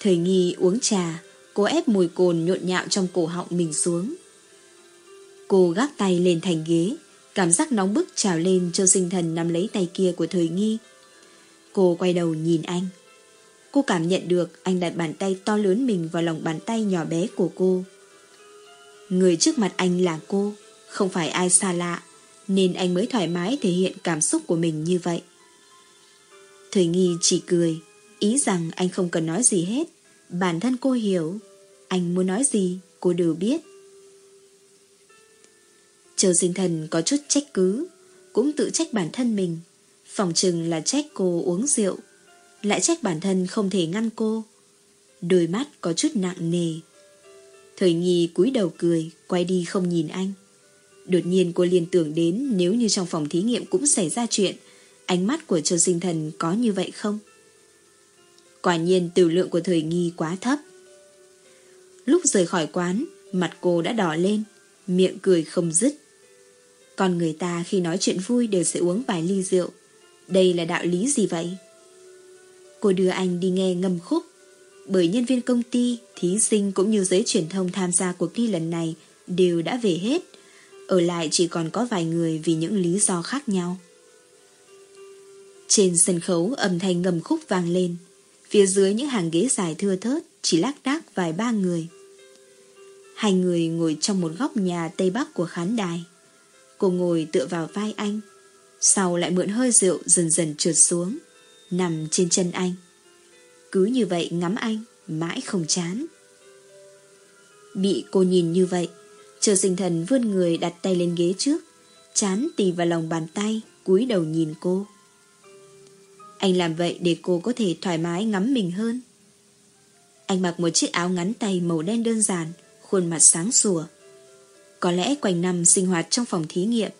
Thời nghi uống trà, cô ép mùi cồn nhộn nhạo trong cổ họng mình xuống. Cô gác tay lên thành ghế, cảm giác nóng bức trào lên cho sinh thần nắm lấy tay kia của thời nghi. Cô quay đầu nhìn anh. Cô cảm nhận được anh đặt bàn tay to lớn mình vào lòng bàn tay nhỏ bé của cô. Người trước mặt anh là cô, không phải ai xa lạ, nên anh mới thoải mái thể hiện cảm xúc của mình như vậy. Thời nghi chỉ cười, ý rằng anh không cần nói gì hết. Bản thân cô hiểu, anh muốn nói gì, cô đều biết. Chờ sinh thần có chút trách cứ, cũng tự trách bản thân mình. Phòng chừng là trách cô uống rượu, lại trách bản thân không thể ngăn cô. Đôi mắt có chút nặng nề. Thời nghi cúi đầu cười, quay đi không nhìn anh. Đột nhiên cô liền tưởng đến nếu như trong phòng thí nghiệm cũng xảy ra chuyện, ánh mắt của Châu Sinh Thần có như vậy không? Quả nhiên tiểu lượng của thời nghi quá thấp. Lúc rời khỏi quán, mặt cô đã đỏ lên, miệng cười không dứt. Còn người ta khi nói chuyện vui đều sẽ uống vài ly rượu. Đây là đạo lý gì vậy? Cô đưa anh đi nghe ngâm khúc. Bởi nhân viên công ty, thí sinh cũng như giới truyền thông tham gia cuộc thi lần này đều đã về hết. Ở lại chỉ còn có vài người vì những lý do khác nhau. Trên sân khấu âm thanh ngầm khúc vang lên. Phía dưới những hàng ghế dài thưa thớt chỉ lác đác vài ba người. Hai người ngồi trong một góc nhà tây bắc của khán đài. Cô ngồi tựa vào vai anh. Sau lại mượn hơi rượu dần dần trượt xuống. Nằm trên chân anh. Cứ như vậy ngắm anh, mãi không chán. Bị cô nhìn như vậy, chờ sinh thần vươn người đặt tay lên ghế trước, chán tì vào lòng bàn tay, cúi đầu nhìn cô. Anh làm vậy để cô có thể thoải mái ngắm mình hơn. Anh mặc một chiếc áo ngắn tay màu đen đơn giản, khuôn mặt sáng sủa. Có lẽ quanh năm sinh hoạt trong phòng thí nghiệm,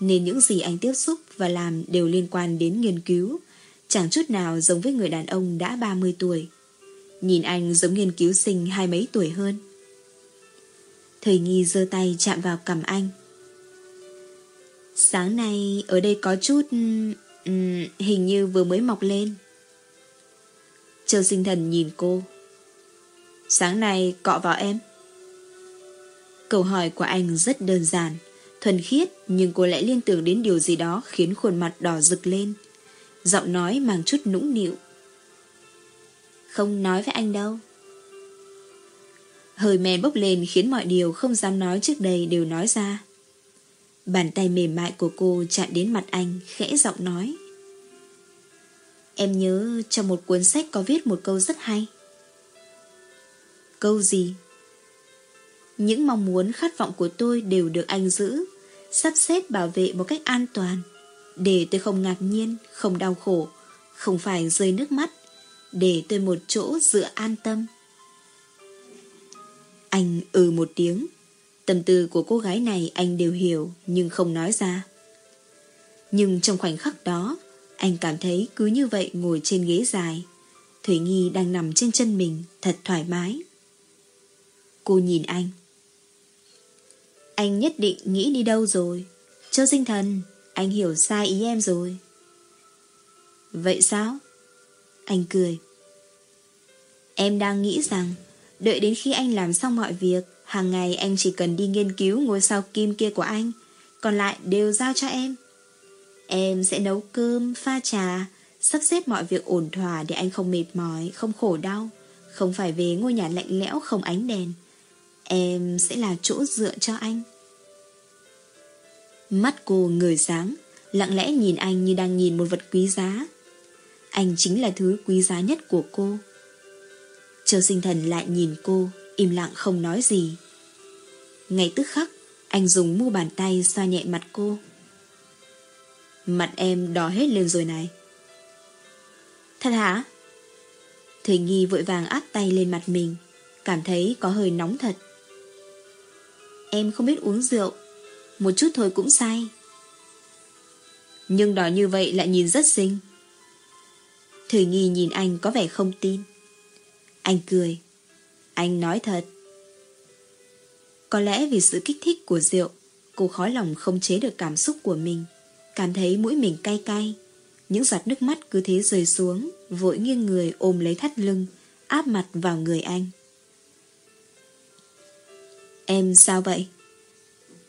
nên những gì anh tiếp xúc và làm đều liên quan đến nghiên cứu, chẳng chút nào giống với người đàn ông đã 30 tuổi. Nhìn anh giống nghiên cứu sinh hai mấy tuổi hơn. Thời nghi giơ tay chạm vào cầm anh. Sáng nay ở đây có chút um, hình như vừa mới mọc lên. Châu sinh thần nhìn cô. Sáng nay cọ vào em. Câu hỏi của anh rất đơn giản, thuần khiết nhưng cô lại liên tưởng đến điều gì đó khiến khuôn mặt đỏ rực lên. Giọng nói mang chút nũng nịu. Không nói với anh đâu. Hơi men bốc lên khiến mọi điều không dám nói trước đây đều nói ra. Bàn tay mềm mại của cô chạm đến mặt anh, khẽ giọng nói. Em nhớ trong một cuốn sách có viết một câu rất hay. Câu gì? Những mong muốn khát vọng của tôi đều được anh giữ, sắp xếp bảo vệ một cách an toàn, để tôi không ngạc nhiên, không đau khổ, không phải rơi nước mắt, để tôi một chỗ dựa an tâm. Anh ừ một tiếng, tâm tư của cô gái này anh đều hiểu nhưng không nói ra. Nhưng trong khoảnh khắc đó, anh cảm thấy cứ như vậy ngồi trên ghế dài, Thủy Nghi đang nằm trên chân mình thật thoải mái. Cô nhìn anh. Anh nhất định nghĩ đi đâu rồi. Châu sinh thần, anh hiểu sai ý em rồi. Vậy sao? Anh cười. Em đang nghĩ rằng, đợi đến khi anh làm xong mọi việc, hàng ngày anh chỉ cần đi nghiên cứu ngôi sao kim kia của anh, còn lại đều giao cho em. Em sẽ nấu cơm, pha trà, sắp xếp mọi việc ổn thỏa để anh không mệt mỏi, không khổ đau, không phải về ngôi nhà lạnh lẽo không ánh đèn. Em sẽ là chỗ dựa cho anh. Mắt cô ngời sáng, lặng lẽ nhìn anh như đang nhìn một vật quý giá. Anh chính là thứ quý giá nhất của cô. Châu sinh thần lại nhìn cô, im lặng không nói gì. Ngay tức khắc, anh dùng mu bàn tay xoa nhẹ mặt cô. Mặt em đỏ hết lên rồi này. Thật hả? Thầy Nghi vội vàng áp tay lên mặt mình, cảm thấy có hơi nóng thật. Em không biết uống rượu, một chút thôi cũng say. Nhưng đỏ như vậy lại nhìn rất xinh. Thủy nghi nhìn anh có vẻ không tin. Anh cười. Anh nói thật. Có lẽ vì sự kích thích của rượu, cô khó lòng không chế được cảm xúc của mình. Cảm thấy mũi mình cay cay. Những giọt nước mắt cứ thế rơi xuống, vội nghiêng người ôm lấy thắt lưng, áp mặt vào người anh. Em sao vậy?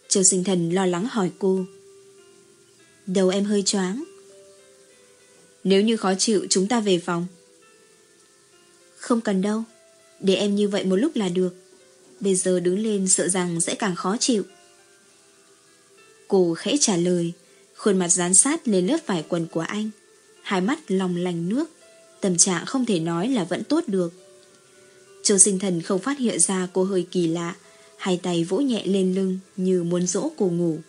Châu sinh thần lo lắng hỏi cô. Đầu em hơi choáng. Nếu như khó chịu chúng ta về phòng. Không cần đâu. Để em như vậy một lúc là được. Bây giờ đứng lên sợ rằng sẽ càng khó chịu. Cô khẽ trả lời, khuôn mặt dán sát lên lớp vải quần của anh. Hai mắt lòng lành nước, tâm trạng không thể nói là vẫn tốt được. Châu sinh thần không phát hiện ra cô hơi kỳ lạ, hai tay vỗ nhẹ lên lưng như muốn dỗ cô ngủ.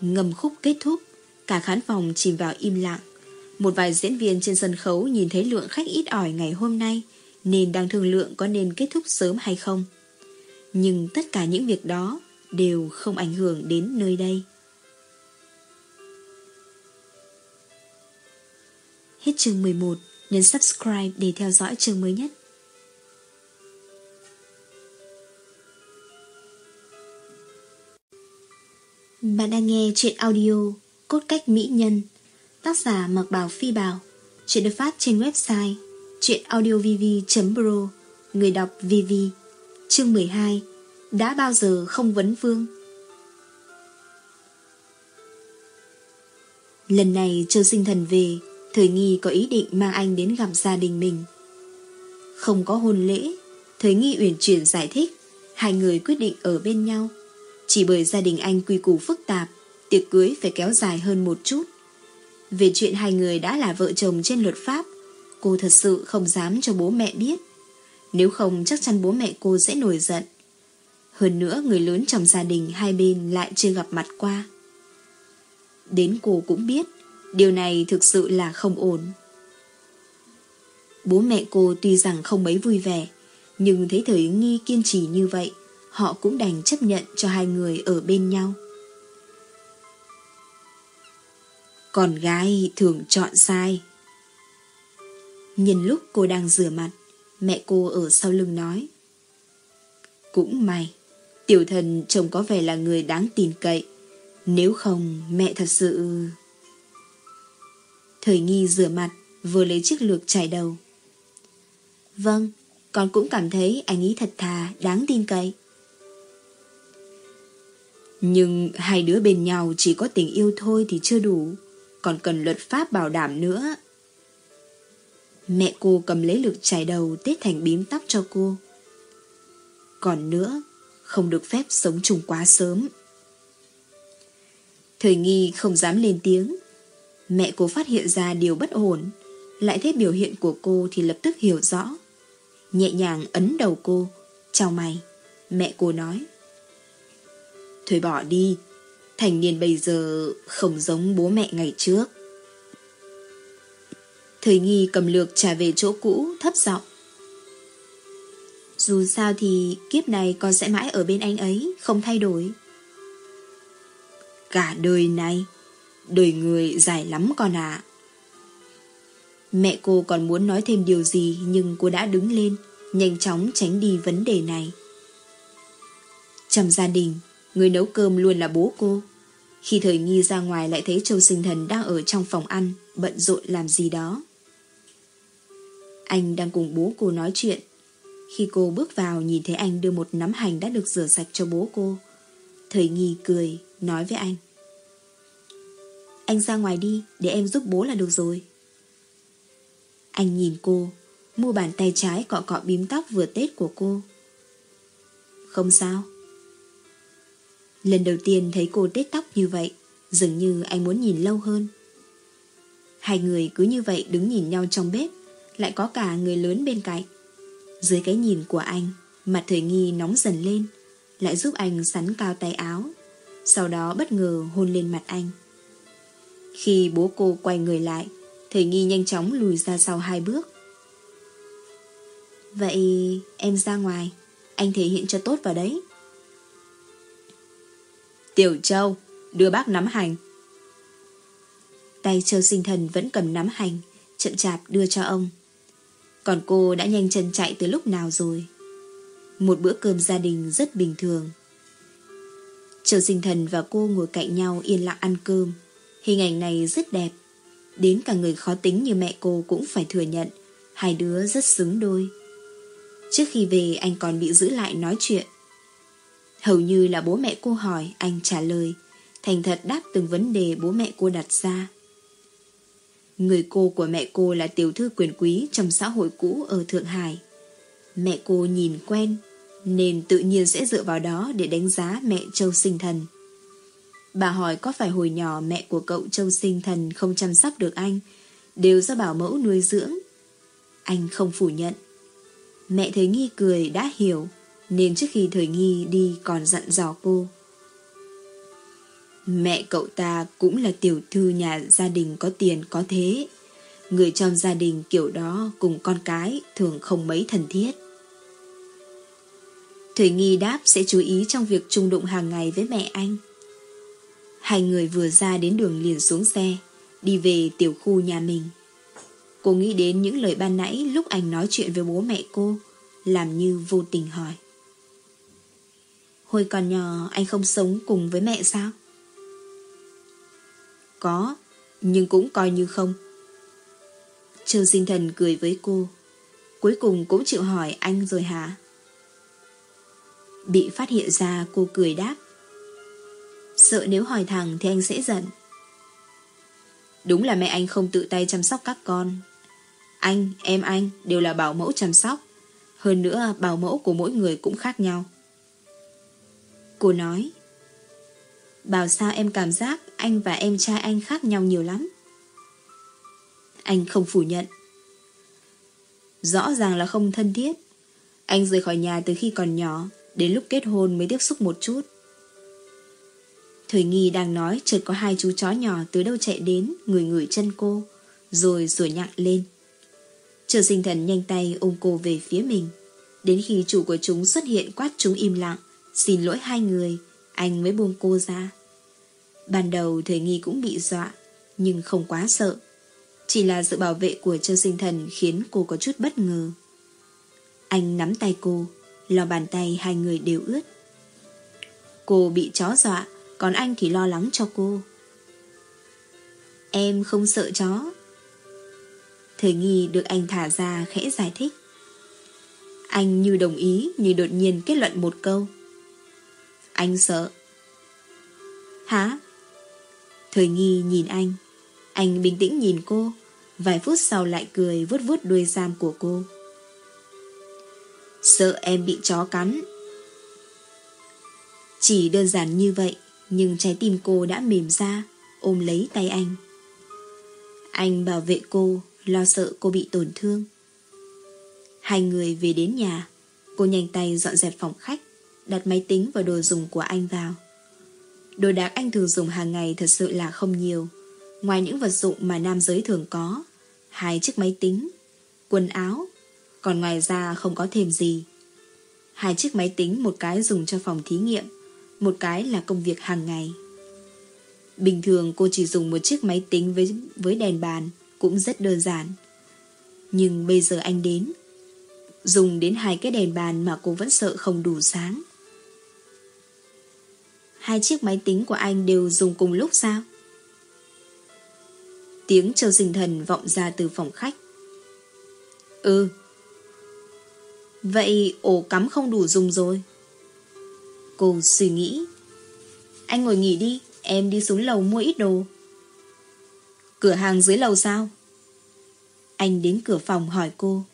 Ngầm khúc kết thúc, cả khán phòng chìm vào im lặng. Một vài diễn viên trên sân khấu nhìn thấy lượng khách ít ỏi ngày hôm nay, nên đang thương lượng có nên kết thúc sớm hay không. Nhưng tất cả những việc đó đều không ảnh hưởng đến nơi đây. Hết chương 11, nhấn subscribe để theo dõi chương mới nhất. Bạn đang nghe chuyện audio Cốt cách mỹ nhân Tác giả Mặc Bảo Phi Bảo Chuyện được phát trên website chuyenaudiovv.pro Người đọc VV Chương 12 Đã bao giờ không vấn vương? Lần này Châu Sinh Thần về Thời Nghi có ý định mang anh đến gặp gia đình mình. Không có hôn lễ Thời Nghi uyển chuyển giải thích Hai người quyết định ở bên nhau. Chỉ bởi gia đình anh quy củ phức tạp, tiệc cưới phải kéo dài hơn một chút. Về chuyện hai người đã là vợ chồng trên luật pháp, cô thật sự không dám cho bố mẹ biết. Nếu không chắc chắn bố mẹ cô sẽ nổi giận. Hơn nữa người lớn trong gia đình hai bên lại chưa gặp mặt qua. Đến cô cũng biết, điều này thực sự là không ổn. Bố mẹ cô tuy rằng không mấy vui vẻ, nhưng thấy thời nghi kiên trì như vậy, họ cũng đành chấp nhận cho hai người ở bên nhau. Con gái thường chọn sai. Nhìn lúc cô đang rửa mặt, mẹ cô ở sau lưng nói. Cũng may, tiểu thần trông có vẻ là người đáng tin cậy. Nếu không, mẹ thật sự... Thời nghi rửa mặt, vừa lấy chiếc lược chải đầu. Vâng, con cũng cảm thấy anh ấy thật thà, đáng tin cậy. Nhưng hai đứa bên nhau chỉ có tình yêu thôi thì chưa đủ, còn cần luật pháp bảo đảm nữa. Mẹ cô cầm lấy lực chải đầu tết thành bím tóc cho cô. Còn nữa, không được phép sống chung quá sớm. Thời nghi không dám lên tiếng. Mẹ cô phát hiện ra điều bất ổn, lại thấy biểu hiện của cô thì lập tức hiểu rõ. Nhẹ nhàng ấn đầu cô, chào mày. Mẹ cô nói. Thôi bỏ đi, thành niên bây giờ không giống bố mẹ ngày trước. Thời nghi cầm lược trả về chỗ cũ thấp giọng. Dù sao thì kiếp này con sẽ mãi ở bên anh ấy, không thay đổi. Cả đời này, đời người dài lắm con ạ. Mẹ cô còn muốn nói thêm điều gì nhưng cô đã đứng lên, nhanh chóng tránh đi vấn đề này. Trong gia đình, người nấu cơm luôn là bố cô. Khi thời nghi ra ngoài lại thấy Châu Sinh Thần đang ở trong phòng ăn, bận rộn làm gì đó. Anh đang cùng bố cô nói chuyện. Khi cô bước vào nhìn thấy anh đưa một nắm hành đã được rửa sạch cho bố cô. Thời nghi cười, nói với anh. Anh ra ngoài đi, để em giúp bố là được rồi. Anh nhìn cô, mua bàn tay trái cọ cọ bím tóc vừa Tết của cô. Không sao. Lần đầu tiên thấy cô tết tóc như vậy, dường như anh muốn nhìn lâu hơn. Hai người cứ như vậy đứng nhìn nhau trong bếp, lại có cả người lớn bên cạnh. Dưới cái nhìn của anh, mặt thời nghi nóng dần lên, lại giúp anh sắn cao tay áo, sau đó bất ngờ hôn lên mặt anh. Khi bố cô quay người lại, thời nghi nhanh chóng lùi ra sau hai bước. Vậy em ra ngoài, anh thể hiện cho tốt vào đấy. Tiểu Châu, đưa bác nắm hành. Tay Châu sinh thần vẫn cầm nắm hành, chậm chạp đưa cho ông. Còn cô đã nhanh chân chạy từ lúc nào rồi. Một bữa cơm gia đình rất bình thường. Châu sinh thần và cô ngồi cạnh nhau yên lặng ăn cơm. Hình ảnh này rất đẹp. Đến cả người khó tính như mẹ cô cũng phải thừa nhận hai đứa rất xứng đôi. Trước khi về anh còn bị giữ lại nói chuyện. Hầu như là bố mẹ cô hỏi anh trả lời, thành thật đáp từng vấn đề bố mẹ cô đặt ra. Người cô của mẹ cô là tiểu thư quyền quý trong xã hội cũ ở Thượng Hải. Mẹ cô nhìn quen, nên tự nhiên sẽ dựa vào đó để đánh giá mẹ Châu Sinh Thần. Bà hỏi có phải hồi nhỏ mẹ của cậu Châu Sinh Thần không chăm sóc được anh, đều do bảo mẫu nuôi dưỡng. Anh không phủ nhận. Mẹ thấy nghi cười đã hiểu, nên trước khi thời nghi đi còn dặn dò cô. Mẹ cậu ta cũng là tiểu thư nhà gia đình có tiền có thế. Người trong gia đình kiểu đó cùng con cái thường không mấy thân thiết. thủy nghi đáp sẽ chú ý trong việc trung đụng hàng ngày với mẹ anh. Hai người vừa ra đến đường liền xuống xe, đi về tiểu khu nhà mình. Cô nghĩ đến những lời ban nãy lúc anh nói chuyện với bố mẹ cô, làm như vô tình hỏi. Hồi còn nhỏ anh không sống cùng với mẹ sao? Có, nhưng cũng coi như không. Trương sinh thần cười với cô. Cuối cùng cũng chịu hỏi anh rồi hả? Bị phát hiện ra cô cười đáp. Sợ nếu hỏi thẳng thì anh sẽ giận. Đúng là mẹ anh không tự tay chăm sóc các con. Anh, em anh đều là bảo mẫu chăm sóc. Hơn nữa bảo mẫu của mỗi người cũng khác nhau. Cô nói Bảo sao em cảm giác anh và em trai anh khác nhau nhiều lắm? Anh không phủ nhận. Rõ ràng là không thân thiết. Anh rời khỏi nhà từ khi còn nhỏ, Đến lúc kết hôn mới tiếp xúc một chút. Thời nghi đang nói chợt có hai chú chó nhỏ từ đâu chạy đến Người ngửi chân cô, Rồi sủa nhặng lên. Chờ sinh thần nhanh tay ôm cô về phía mình. Đến khi chủ của chúng xuất hiện quát chúng im lặng, Xin lỗi hai người anh mới buông cô ra. Ban đầu thời nghi cũng bị dọa, Nhưng không quá sợ. Chỉ là sự bảo vệ của Trương Sinh Thần Khiến cô có chút bất ngờ. Anh nắm tay cô, lo bàn tay hai người đều ướt. Cô bị chó dọa, Còn anh thì lo lắng cho cô. Em không sợ chó. Thời nghi được anh thả ra khẽ giải thích. Anh như đồng ý Như đột nhiên kết luận một câu. Anh sợ. Hả? Thời nghi nhìn anh. Anh bình tĩnh nhìn cô. Vài phút sau lại cười vuốt vuốt đuôi giam của cô. Sợ em bị chó cắn. Chỉ đơn giản như vậy Nhưng trái tim cô đã mềm ra Ôm lấy tay anh. Anh bảo vệ cô lo sợ cô bị tổn thương. Hai người về đến nhà, cô nhanh tay dọn dẹp phòng khách, đặt máy tính và đồ dùng của anh vào. Đồ đạc anh thường dùng hàng ngày thật sự là không nhiều, ngoài những vật dụng mà nam giới thường có, hai chiếc máy tính, quần áo, còn ngoài ra không có thêm gì. Hai chiếc máy tính một cái dùng cho phòng thí nghiệm, một cái là công việc hàng ngày. Bình thường cô chỉ dùng một chiếc máy tính với, với đèn bàn, cũng rất đơn giản. Nhưng bây giờ anh đến, dùng đến hai cái đèn bàn mà cô vẫn sợ không đủ sáng. Hai chiếc máy tính của anh đều dùng cùng lúc sao? Tiếng châu sinh thần vọng ra từ phòng khách. Ừ. Vậy ổ cắm không đủ dùng rồi. Cô suy nghĩ. Anh ngồi nghỉ đi, em đi xuống lầu mua ít đồ. Cửa hàng dưới lầu sao? Anh đến cửa phòng hỏi cô.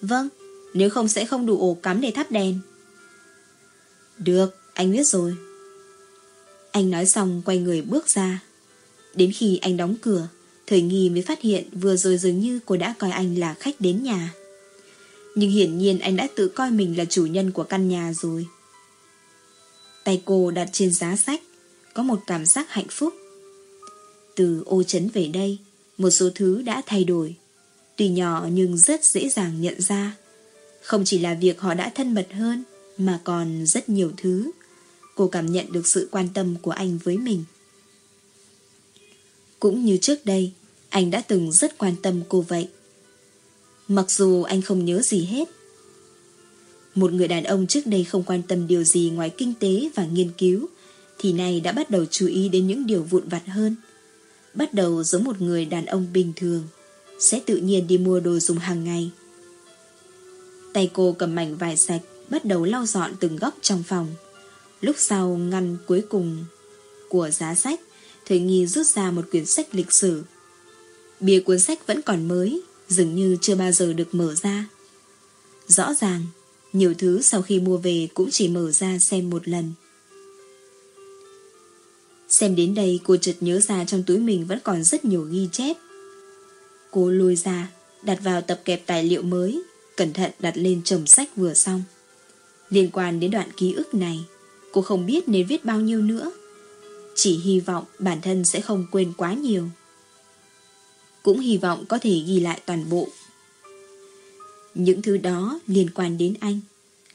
Vâng, nếu không sẽ không đủ ổ cắm để thắp đèn. Được, anh biết rồi. Anh nói xong quay người bước ra. Đến khi anh đóng cửa, Thời nghi mới phát hiện vừa rồi dường như cô đã coi anh là khách đến nhà. Nhưng hiển nhiên anh đã tự coi mình là chủ nhân của căn nhà rồi. Tay cô đặt trên giá sách, có một cảm giác hạnh phúc. Từ ô chấn về đây, một số thứ đã thay đổi. Tuy nhỏ nhưng rất dễ dàng nhận ra. Không chỉ là việc họ đã thân mật hơn, mà còn rất nhiều thứ. Cô cảm nhận được sự quan tâm của anh với mình. Cũng như trước đây, anh đã từng rất quan tâm cô vậy. Mặc dù anh không nhớ gì hết. Một người đàn ông trước đây không quan tâm điều gì ngoài kinh tế và nghiên cứu, thì nay đã bắt đầu chú ý đến những điều vụn vặt hơn. Bắt đầu giống một người đàn ông bình thường, sẽ tự nhiên đi mua đồ dùng hàng ngày. Tay cô cầm mảnh vải sạch, bắt đầu lau dọn từng góc trong phòng. Lúc sau ngăn cuối cùng của giá sách, Thời Nghi rút ra một quyển sách lịch sử. Bìa cuốn sách vẫn còn mới, dường như chưa bao giờ được mở ra. Rõ ràng, nhiều thứ sau khi mua về cũng chỉ mở ra xem một lần. Xem đến đây cô chợt nhớ ra trong túi mình vẫn còn rất nhiều ghi chép. Cô lôi ra, đặt vào tập kẹp tài liệu mới, cẩn thận đặt lên chồng sách vừa xong. Liên quan đến đoạn ký ức này, cô không biết nên viết bao nhiêu nữa. Chỉ hy vọng bản thân sẽ không quên quá nhiều. Cũng hy vọng có thể ghi lại toàn bộ. Những thứ đó liên quan đến anh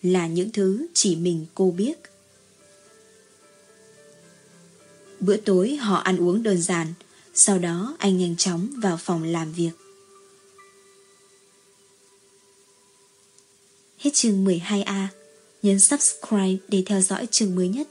là những thứ chỉ mình cô biết. Bữa tối họ ăn uống đơn giản, sau đó anh nhanh chóng vào phòng làm việc. Hết chương 12A, nhấn subscribe để theo dõi chương mới nhất.